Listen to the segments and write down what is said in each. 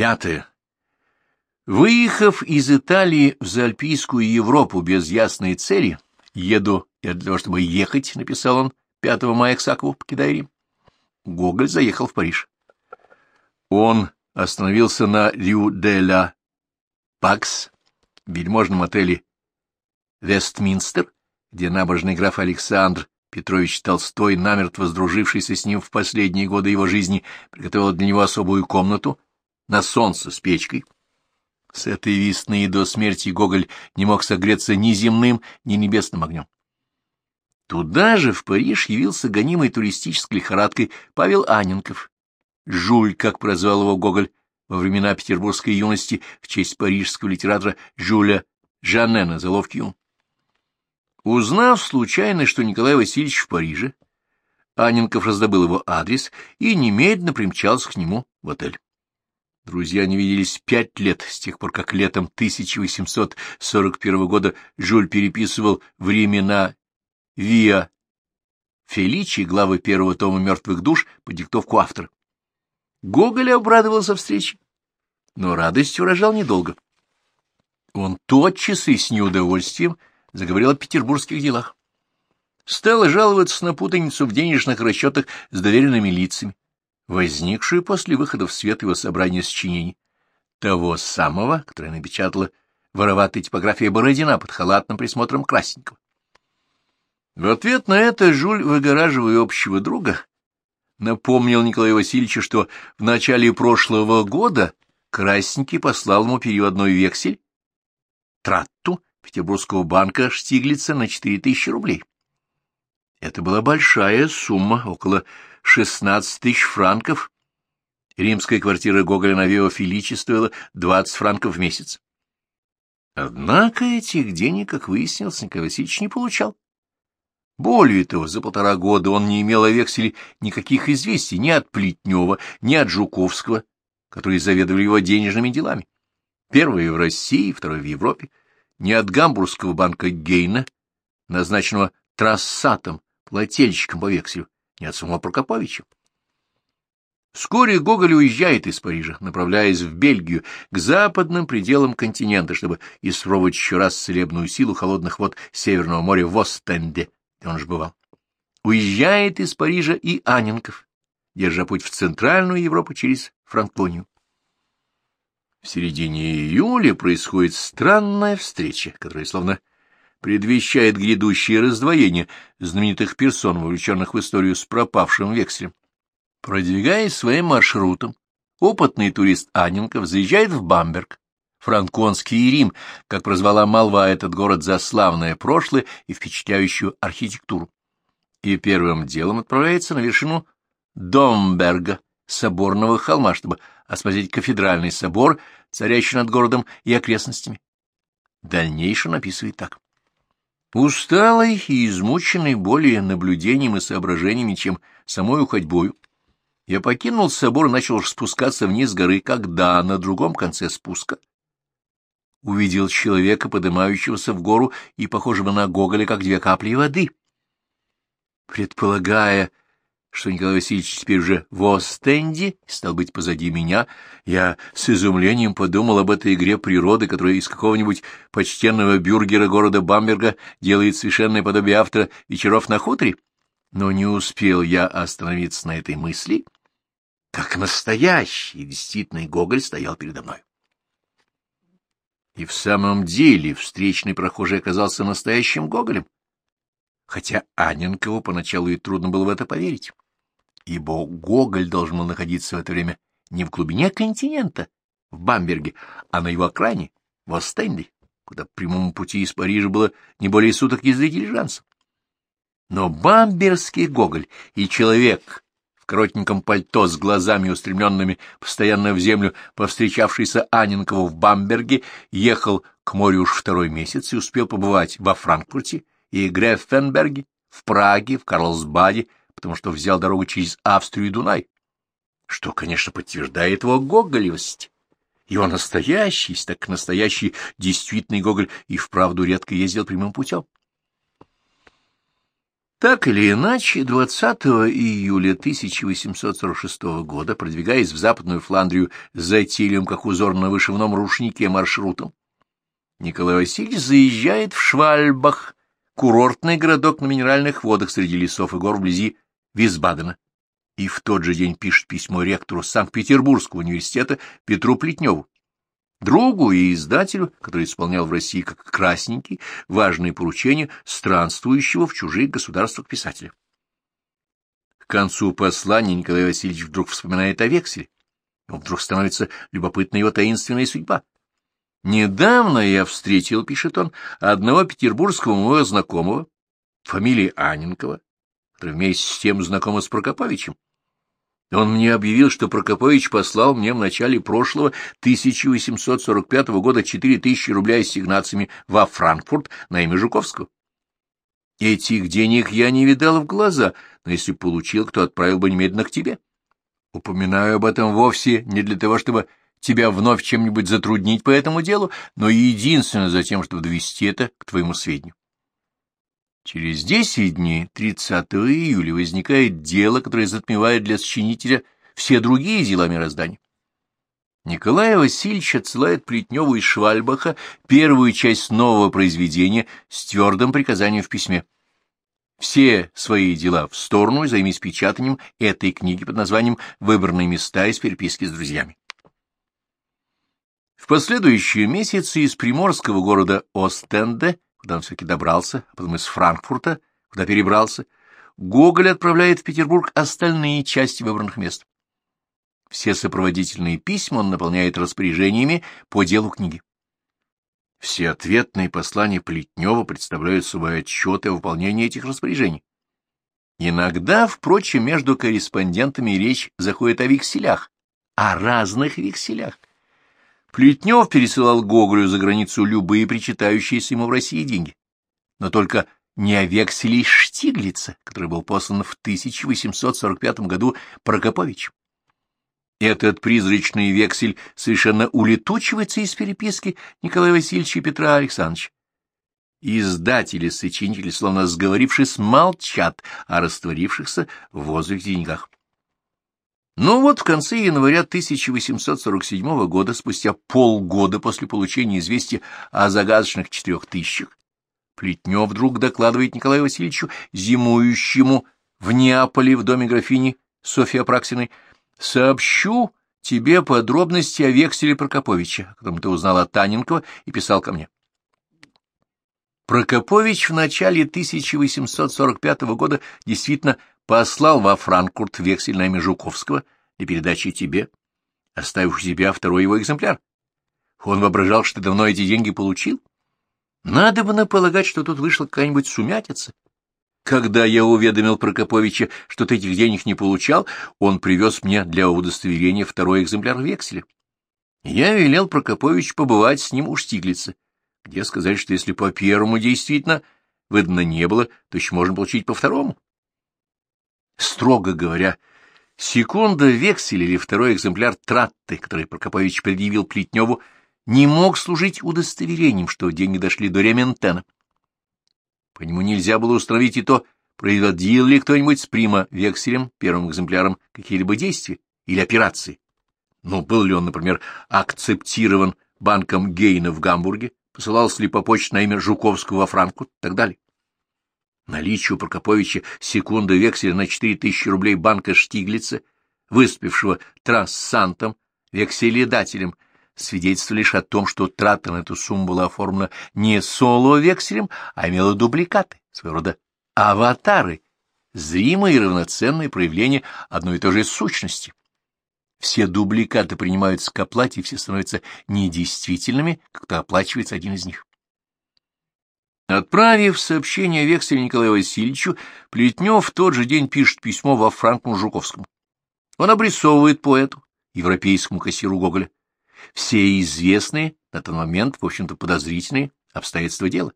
Пятое. Выехав из Италии в Заальпийскую Европу без ясной цели, еду я для того, чтобы ехать, написал он 5 мая к Сакову, покидая Рим. Гоголь заехал в Париж. Он остановился на Рю-де-ла Пакс, вельможном отеле Вестминстер, где набожный граф Александр Петрович Толстой, намертво сдружившийся с ним в последние годы его жизни, приготовил для него особую комнату на солнце с печкой. С этой весны до смерти Гоголь не мог согреться ни земным, ни небесным огнем. Туда же, в Париж, явился гонимой туристической лихорадкой Павел Аненков. Жуль, как прозвал его Гоголь во времена петербургской юности в честь парижского литератора Жюля Жаннена за ловкий ум. Узнав случайно, что Николай Васильевич в Париже, Аненков раздобыл его адрес и немедленно примчался к нему в отель. Друзья не виделись пять лет, с тех пор, как летом 1841 года Жюль переписывал в Риме на Виа Феличи главы первого тома «Мертвых душ» по диктовку автора. Гоголь обрадовался встрече, но радость урожал недолго. Он тотчас и с неудовольствием заговорил о петербургских делах. Стал жаловаться на путаницу в денежных расчетах с доверенными лицами, возникшую после выхода в свет его собрания сочинений, того самого, которое напечатала вороватая типография Бородина под халатным присмотром Красненького. В ответ на это Жуль, выгораживая общего друга, напомнил Николаю Васильевичу, что в начале прошлого года Красненький послал ему переводной вексель, тратту Петербургского банка Штиглица на четыре тысячи рублей. Это была большая сумма, около 16 тысяч франков. Римская квартира Гоголя на Вео Филичи стоила 20 франков в месяц. Однако этих денег, как выяснилось, Николай Васильевич не получал. Более того, за полтора года он не имел о векселе никаких известий ни от Плетнева, ни от Жуковского, которые заведовали его денежными делами. Первое в России, второе в Европе, ни от Гамбургского банка Гейна, назначенного трассатом, плательщиком по векселю, ни от самого Прокоповича. Вскоре Гоголь уезжает из Парижа, направляясь в Бельгию, к западным пределам континента, чтобы испробовать еще раз целебную силу холодных вод Северного моря в Остенде, где он же бывал. Уезжает из Парижа и Аненков, держа путь в Центральную Европу через Франконию. В середине июля происходит странная встреча, которая словно предвещает грядущее раздвоение знаменитых персон, вовлеченных в историю с пропавшим векселем. Продвигаясь своим маршрутом, опытный турист Анненков заезжает в Бамберг, Франконский Рим, как прозвала молва этот город за славное прошлое и впечатляющую архитектуру. И первым делом отправляется на вершину Домберга, соборного холма, чтобы осмотреть кафедральный собор, царящий над городом и окрестностями. Дальнейшее написывает так. Усталый и измученный более наблюдением и соображениями, чем самой ходьбою, я покинул собор и начал спускаться вниз горы, когда на другом конце спуска увидел человека, поднимающегося в гору и похожего на Гоголя, как две капли воды. Предполагая, что Николай Васильевич теперь уже в Остенде, стал быть позади меня, я с изумлением подумал об этой игре природы, которая из какого-нибудь почтенного бюргера города Бамберга делает совершенное подобие автора «Вечеров на хуторе». Но не успел я остановиться на этой мысли, как настоящий действительный Гоголь стоял передо мной. И в самом деле встречный прохожий оказался настоящим Гоголем, хотя Анненкову поначалу и трудно было в это поверить, ибо Гоголь должен был находиться в это время не в глубине континента, в Бамберге, а на его окраине, в Остенде, куда по прямому пути из Парижа было не более суток езды дилижансом. Но бамберский Гоголь и человек в коротеньком пальто с глазами, устремленными постоянно в землю, повстречавшийся Анненкову в Бамберге, ехал к морю уж второй месяц и успел побывать во Франкфурте, и Греффенберге, в Праге, в Карлсбаде, потому что взял дорогу через Австрию и Дунай, что, конечно, подтверждает его гоголевость. Его настоящий, так настоящий, действительный Гоголь и вправду редко ездил прямым путем. Так или иначе, 20 июля 1846 года, продвигаясь в Западную Фландрию с затилием, как узор на вышивном рушнике маршрутом, Николай Васильевич заезжает в Швальбах, курортный городок на минеральных водах среди лесов и гор вблизи Висбадена, и в тот же день пишет письмо ректору Санкт-Петербургского университета Петру Плетневу, другу и издателю, который исполнял в России как красненький важные поручения странствующего в чужих государствах писателя. К концу послания Николай Васильевич вдруг вспоминает о векселе. Вдруг становится любопытна его таинственная судьба. «Недавно я встретил, — пишет он, — одного петербургского моего знакомого, фамилии Аненкова, который вместе с тем знаком с Прокоповичем. Он мне объявил, что Прокопович послал мне в начале прошлого 1845 года 4000 рублей ассигнациями во Франкфурт на имя Жуковского. Этих денег я не видал в глаза, но если получил, кто отправил бы немедленно к тебе. Упоминаю об этом вовсе не для того, чтобы тебя вновь чем-нибудь затруднить по этому делу, но единственно за тем, чтобы довести это к твоему сведению. Через десять дней, 30 июля, возникает дело, которое затмевает для сочинителя все другие дела мироздания. Николай Васильевич отсылает Плетневу из Швальбаха первую часть нового произведения с твердым приказанием в письме. Все свои дела в сторону и займись печатанием этой книги под названием «Выбранные места из переписки с друзьями». В последующие месяцы из приморского города Остенде куда он все-таки добрался, а потом из Франкфурта, куда перебрался, Гоголь отправляет в Петербург остальные части выбранных мест. Все сопроводительные письма он наполняет распоряжениями по делу книги. Все ответные послания Плетнева представляют собой отчеты о выполнении этих распоряжений. Иногда, впрочем, между корреспондентами речь заходит о векселях, о разных векселях. Плетнев пересылал Гоголю за границу любые причитающиеся ему в России деньги, но только не о векселе Штиглица, который был послан в 1845 году Прокоповичем. Этот призрачный вексель совершенно улетучивается из переписки Николая Васильевича и Петра Александровича. Издатели, сочинители, словно сговорившись, молчат о растворившихся в воздухе деньгах. Но вот в конце января 1847 года, спустя полгода после получения известия о загадочных четырех тысячах, Плетнев вдруг докладывает Николаю Васильевичу, зимующему в Неаполе в доме графини Софьи Апраксиной, «Сообщу тебе подробности о векселе Прокоповича, о котором ты узнал от Таненкова и писал ко мне». Прокопович в начале 1845 года действительно послал во Франкфурт вексель на имя Жуковского для передачи тебе, оставив у себя второй его экземпляр. Он воображал, что давно эти деньги получил. Надо бы наполагать, что тут вышла какая-нибудь сумятица. Когда я уведомил Прокоповича, что ты этих денег не получал, он привез мне для удостоверения второй экземпляр векселя. Я велел Прокопович побывать с ним у Штиглица, где сказать, что если по первому действительно выдано не было, то еще можно получить по второму. Строго говоря, секунда вексель или второй экземпляр тратты, который Прокопович предъявил Плетневу, не мог служить удостоверением, что деньги дошли до Рементена. По нему нельзя было установить и то, производил ли кто-нибудь с прима векселем, первым экземпляром, какие-либо действия или операции. Ну, был ли он, например, акцептирован банком Гейна в Гамбурге, посылался ли по почте на имя Жуковского во Франкфурт и так далее. Наличие у Прокоповича секунды векселя на четыре тысячи рублей банка Штиглица, выступившего трассантом, векселедателем, свидетельство лишь о том, что трата на эту сумму была оформлена не соло-векселем, а имела дубликаты, своего рода аватары, зримые и равноценные проявления одной и той же сущности. Все дубликаты принимаются к оплате, и все становятся недействительными, когда оплачивается один из них. Отправив сообщение векселя Николаю Васильевичу, Плетнев в тот же день пишет письмо во Франку Жуковскому. Он обрисовывает поэту, европейскому кассиру Гоголя, все известные на тот момент, в общем-то, подозрительные обстоятельства дела.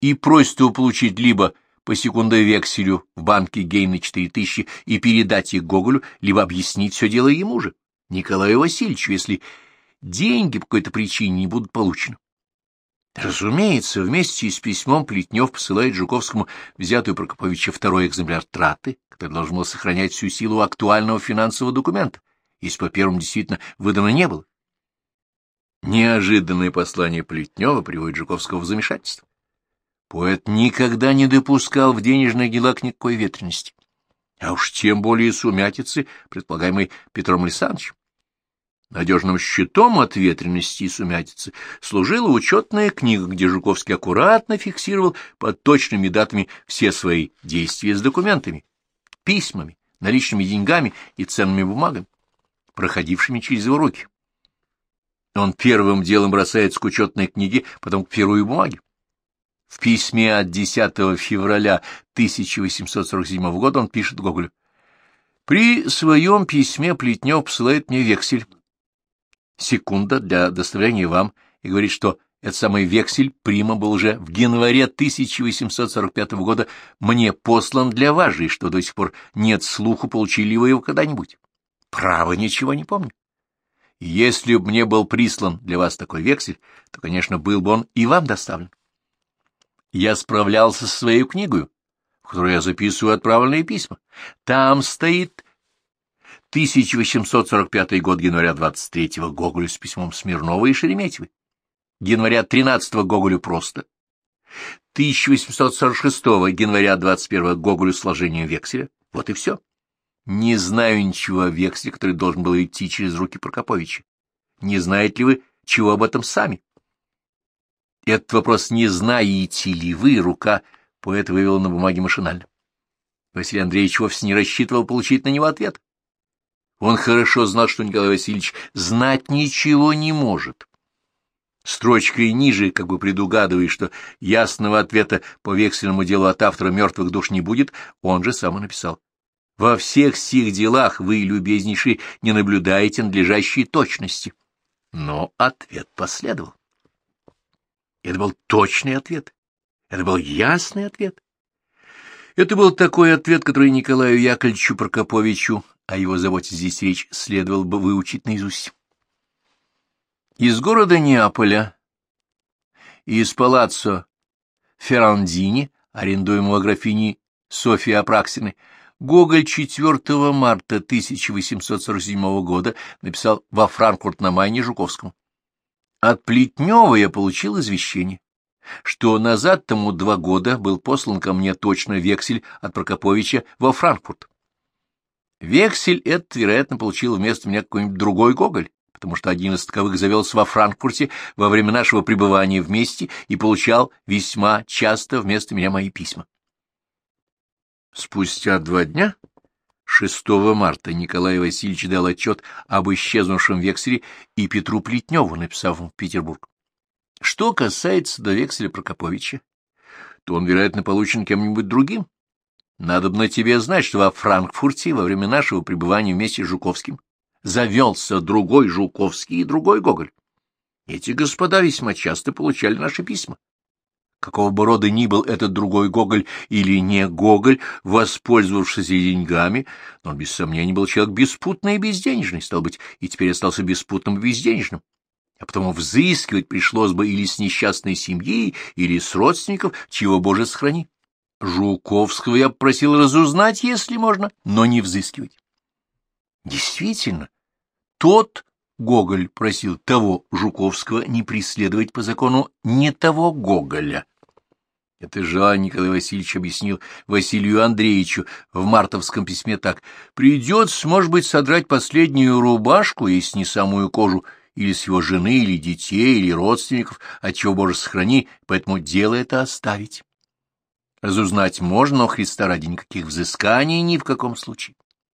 И просит его получить либо по секунде векселю в банке Гейна 4000 и передать их Гоголю, либо объяснить все дело ему же, Николаю Васильевичу, если деньги по какой-то причине не будут получены. Разумеется, вместе с письмом Плетнев посылает Жуковскому взятую Прокоповича второй экземпляр траты, который должен был сохранять всю силу актуального финансового документа, если по первому действительно выдано не было. Неожиданное послание Плетнева приводит Жуковского в замешательство. Поэт никогда не допускал в денежных делах никакой ветренности, а уж тем более сумятицы, предполагаемой Петром Александровичем. Надежным щитом от ветренности и сумятицы служила учетная книга, где Жуковский аккуратно фиксировал под точными датами все свои действия с документами, письмами, наличными деньгами и ценными бумагами, проходившими через его руки. Он первым делом бросается к учетной книге, потом к первой бумаге. В письме от 10 февраля 1847 года он пишет Гоголю. «При своем письме Плетнев посылает мне вексель секунда для доставления вам и говорит, что этот самый вексель прима был уже в январе 1845 года мне послан для вас что до сих пор нет слуху, получили вы его когда-нибудь. Право, ничего не помню. Если бы мне был прислан для вас такой вексель, то, конечно, был бы он и вам доставлен. Я справлялся со своей книгой, в которой я записываю отправленные письма. Там стоит 1845 год, января 23-го Гоголю с письмом Смирнова и Шереметьевой. Января 13-го Гоголю просто. 1846 января 21-го Гоголю сложением векселя. Вот и все. Не знаю ничего о векселе, который должен был идти через руки Прокоповича. Не знаете ли вы, чего об этом сами? Этот вопрос «не знаете ли вы» рука поэта вывела на бумаге машинально. Василий Андреевич вовсе не рассчитывал получить на него ответ. Он хорошо знал, что Николай Васильевич знать ничего не может. Строчкой ниже, как бы предугадывая, что ясного ответа по вексельному делу от автора «Мертвых душ» не будет, он же сам и написал. «Во всех сих делах вы, любезнейший, не наблюдаете надлежащей точности». Но ответ последовал. Это был точный ответ. Это был ясный ответ. Это был такой ответ, который Николаю Яковлевичу Прокоповичу о его заботе здесь речь следовало бы выучить наизусть. Из города Неаполя и из палаццо Феррандини, арендуемого графини Софии Апраксиной, Гоголь 4 марта 1847 года написал во Франкфурт на Майне Жуковскому. От Плетнева я получил извещение, что назад тому два года был послан ко мне точно вексель от Прокоповича во Франкфурт. Вексель этот, вероятно, получил вместо меня какой-нибудь другой Гоголь, потому что один из таковых завелся во Франкфурте во время нашего пребывания вместе и получал весьма часто вместо меня мои письма. Спустя два дня, 6 марта, Николай Васильевич дал отчет об исчезнувшем векселе и Петру Плетневу, написав в Петербург. Что касается до векселя Прокоповича, то он, вероятно, получен кем-нибудь другим, надо бы на тебе знать, что во Франкфурте во время нашего пребывания вместе с Жуковским завелся другой Жуковский и другой Гоголь. Эти господа весьма часто получали наши письма. Какого бы рода ни был этот другой Гоголь или не Гоголь, воспользовавшись деньгами, но он без сомнения был человек беспутный и безденежный, стал быть, и теперь остался беспутным и безденежным. А потому взыскивать пришлось бы или с несчастной семьи, или с родственников, чего, Боже, сохрани. Жуковского я просил разузнать, если можно, но не взыскивать. Действительно, тот Гоголь просил того Жуковского не преследовать по закону не того Гоголя. Это же Николай Васильевич объяснил Василию Андреевичу в мартовском письме так. Придется, может быть, содрать последнюю рубашку, если не самую кожу, или с его жены, или детей, или родственников, отчего, Боже, сохрани, поэтому дело это оставить. Разузнать можно, но Христа ради никаких взысканий ни в каком случае.